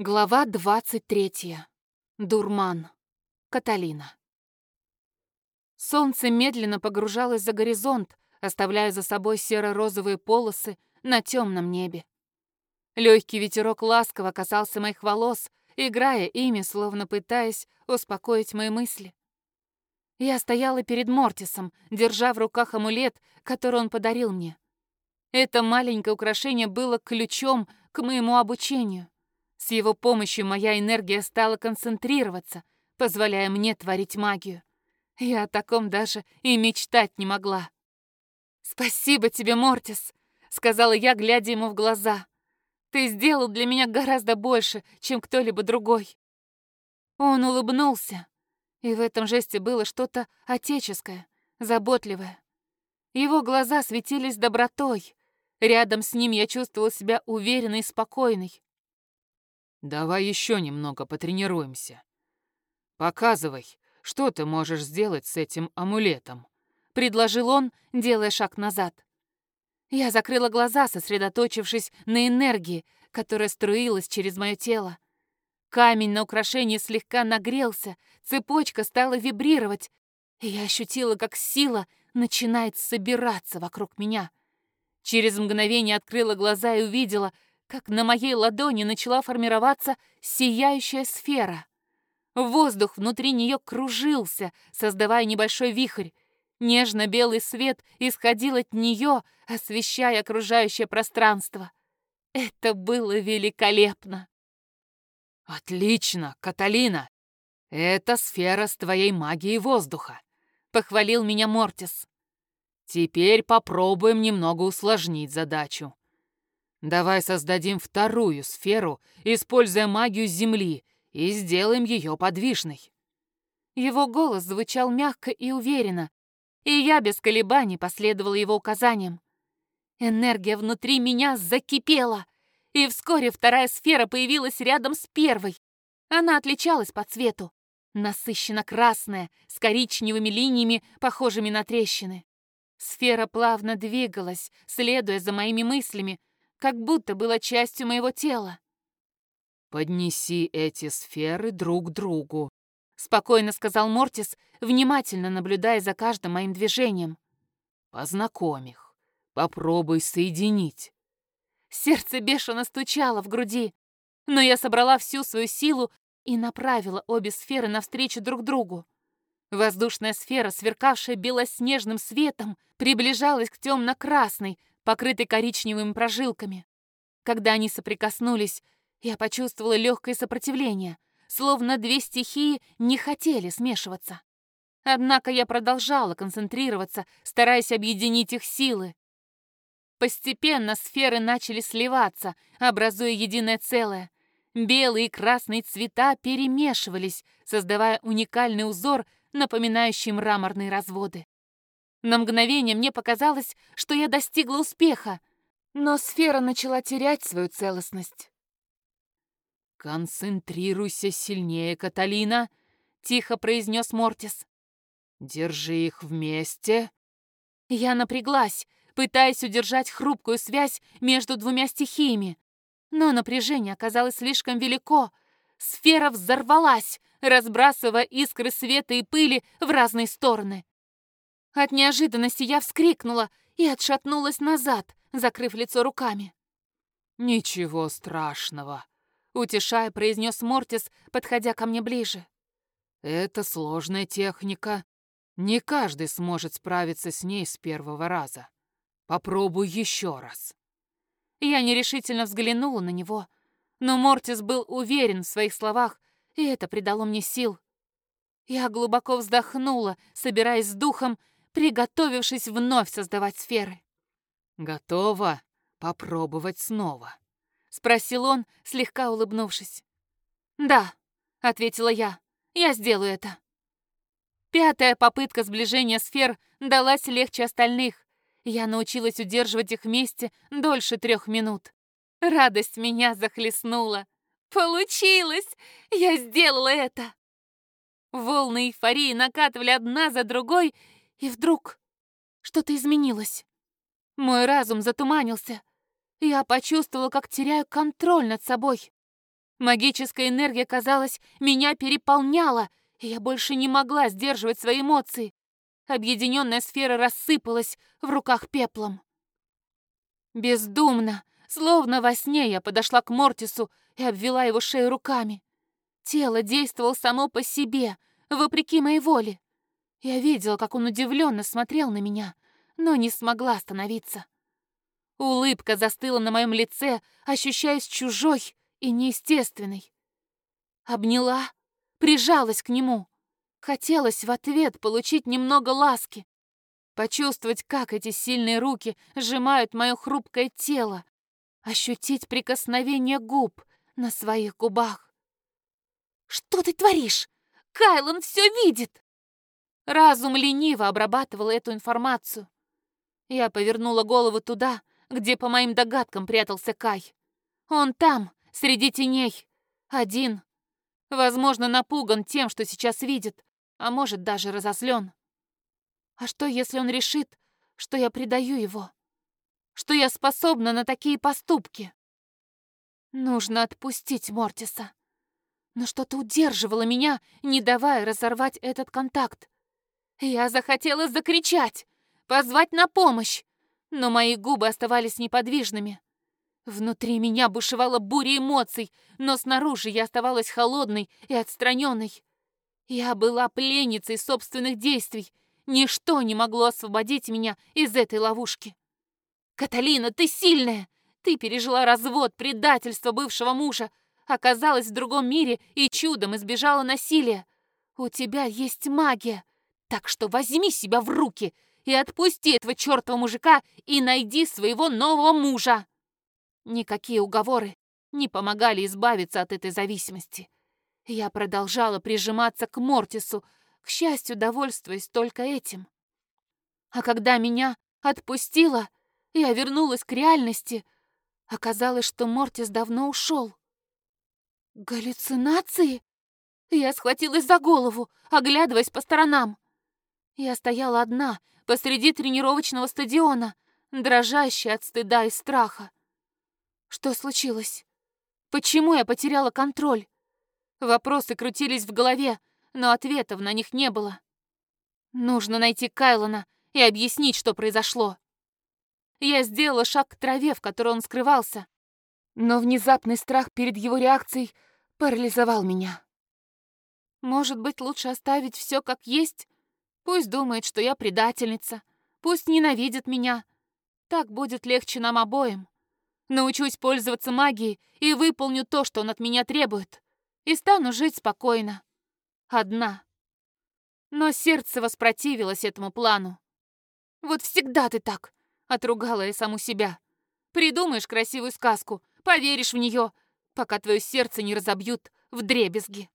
Глава 23. Дурман. Каталина. Солнце медленно погружалось за горизонт, оставляя за собой серо-розовые полосы на темном небе. Легкий ветерок ласково касался моих волос, играя ими, словно пытаясь успокоить мои мысли. Я стояла перед Мортисом, держа в руках амулет, который он подарил мне. Это маленькое украшение было ключом к моему обучению. С его помощью моя энергия стала концентрироваться, позволяя мне творить магию. Я о таком даже и мечтать не могла. «Спасибо тебе, Мортис», — сказала я, глядя ему в глаза. «Ты сделал для меня гораздо больше, чем кто-либо другой». Он улыбнулся, и в этом жесте было что-то отеческое, заботливое. Его глаза светились добротой. Рядом с ним я чувствовала себя уверенной и спокойной. Давай еще немного потренируемся. Показывай, что ты можешь сделать с этим амулетом, предложил он, делая шаг назад. Я закрыла глаза, сосредоточившись на энергии, которая струилась через мое тело. Камень на украшении слегка нагрелся, цепочка стала вибрировать, и я ощутила, как сила начинает собираться вокруг меня. Через мгновение открыла глаза и увидела, как на моей ладони начала формироваться сияющая сфера. Воздух внутри нее кружился, создавая небольшой вихрь. Нежно-белый свет исходил от нее, освещая окружающее пространство. Это было великолепно. «Отлично, Каталина! Это сфера с твоей магией воздуха», — похвалил меня Мортис. «Теперь попробуем немного усложнить задачу. Давай создадим вторую сферу, используя магию Земли, и сделаем ее подвижной». Его голос звучал мягко и уверенно, и я без колебаний последовала его указаниям. Энергия внутри меня закипела, и вскоре вторая сфера появилась рядом с первой. Она отличалась по цвету, насыщенно красная, с коричневыми линиями, похожими на трещины. Сфера плавно двигалась, следуя за моими мыслями, как будто была частью моего тела. «Поднеси эти сферы друг к другу», — спокойно сказал Мортис, внимательно наблюдая за каждым моим движением. «Познакомь их. Попробуй соединить». Сердце бешено стучало в груди, но я собрала всю свою силу и направила обе сферы навстречу друг другу. Воздушная сфера, сверкавшая белоснежным светом, приближалась к темно-красной, покрытой коричневыми прожилками. Когда они соприкоснулись, я почувствовала легкое сопротивление, словно две стихии не хотели смешиваться. Однако я продолжала концентрироваться, стараясь объединить их силы. Постепенно сферы начали сливаться, образуя единое целое. Белые и красные цвета перемешивались, создавая уникальный узор, напоминающий мраморные разводы. На мгновение мне показалось, что я достигла успеха, но сфера начала терять свою целостность. «Концентрируйся сильнее, Каталина», — тихо произнес Мортис. «Держи их вместе». Я напряглась, пытаясь удержать хрупкую связь между двумя стихиями. Но напряжение оказалось слишком велико. Сфера взорвалась, разбрасывая искры света и пыли в разные стороны. От неожиданности я вскрикнула и отшатнулась назад, закрыв лицо руками. «Ничего страшного», — утешая, произнес Мортис, подходя ко мне ближе. «Это сложная техника. Не каждый сможет справиться с ней с первого раза. Попробуй еще раз». Я нерешительно взглянула на него, но Мортис был уверен в своих словах, и это придало мне сил. Я глубоко вздохнула, собираясь с духом, приготовившись вновь создавать сферы. «Готова попробовать снова?» — спросил он, слегка улыбнувшись. «Да», — ответила я, — «я сделаю это». Пятая попытка сближения сфер далась легче остальных. Я научилась удерживать их вместе дольше трех минут. Радость меня захлестнула. Получилось! Я сделала это! Волны эйфории накатывали одна за другой, и вдруг что-то изменилось. Мой разум затуманился. Я почувствовала, как теряю контроль над собой. Магическая энергия, казалось, меня переполняла, и я больше не могла сдерживать свои эмоции. Объединенная сфера рассыпалась в руках пеплом. Бездумно, словно во сне, я подошла к Мортису и обвела его шею руками. Тело действовало само по себе, вопреки моей воле. Я видела, как он удивленно смотрел на меня, но не смогла остановиться. Улыбка застыла на моем лице, ощущаясь чужой и неестественной. Обняла, прижалась к нему. Хотелось в ответ получить немного ласки, почувствовать, как эти сильные руки сжимают мое хрупкое тело, ощутить прикосновение губ на своих губах. «Что ты творишь? Кайлон все видит!» Разум лениво обрабатывал эту информацию. Я повернула голову туда, где, по моим догадкам, прятался Кай. Он там, среди теней, один. Возможно, напуган тем, что сейчас видит, а может, даже разозлен. А что, если он решит, что я предаю его? Что я способна на такие поступки? Нужно отпустить Мортиса. Но что-то удерживало меня, не давая разорвать этот контакт. Я захотела закричать, позвать на помощь, но мои губы оставались неподвижными. Внутри меня бушевала буря эмоций, но снаружи я оставалась холодной и отстраненной. Я была пленницей собственных действий. Ничто не могло освободить меня из этой ловушки. «Каталина, ты сильная! Ты пережила развод, предательство бывшего мужа, оказалась в другом мире и чудом избежала насилия. У тебя есть магия, так что возьми себя в руки и отпусти этого чертова мужика и найди своего нового мужа!» Никакие уговоры не помогали избавиться от этой зависимости. Я продолжала прижиматься к Мортису, к счастью, довольствуясь только этим. А когда меня отпустило, я вернулась к реальности. Оказалось, что Мортис давно ушел. Галлюцинации? Я схватилась за голову, оглядываясь по сторонам. Я стояла одна посреди тренировочного стадиона, дрожащая от стыда и страха. Что случилось? Почему я потеряла контроль? Вопросы крутились в голове, но ответов на них не было. Нужно найти Кайлона и объяснить, что произошло. Я сделала шаг к траве, в которой он скрывался, но внезапный страх перед его реакцией парализовал меня. Может быть, лучше оставить все как есть? Пусть думает, что я предательница, пусть ненавидит меня. Так будет легче нам обоим. Научусь пользоваться магией и выполню то, что он от меня требует и стану жить спокойно. Одна. Но сердце воспротивилось этому плану. «Вот всегда ты так!» — отругала я саму себя. «Придумаешь красивую сказку, поверишь в нее, пока твое сердце не разобьют в дребезги».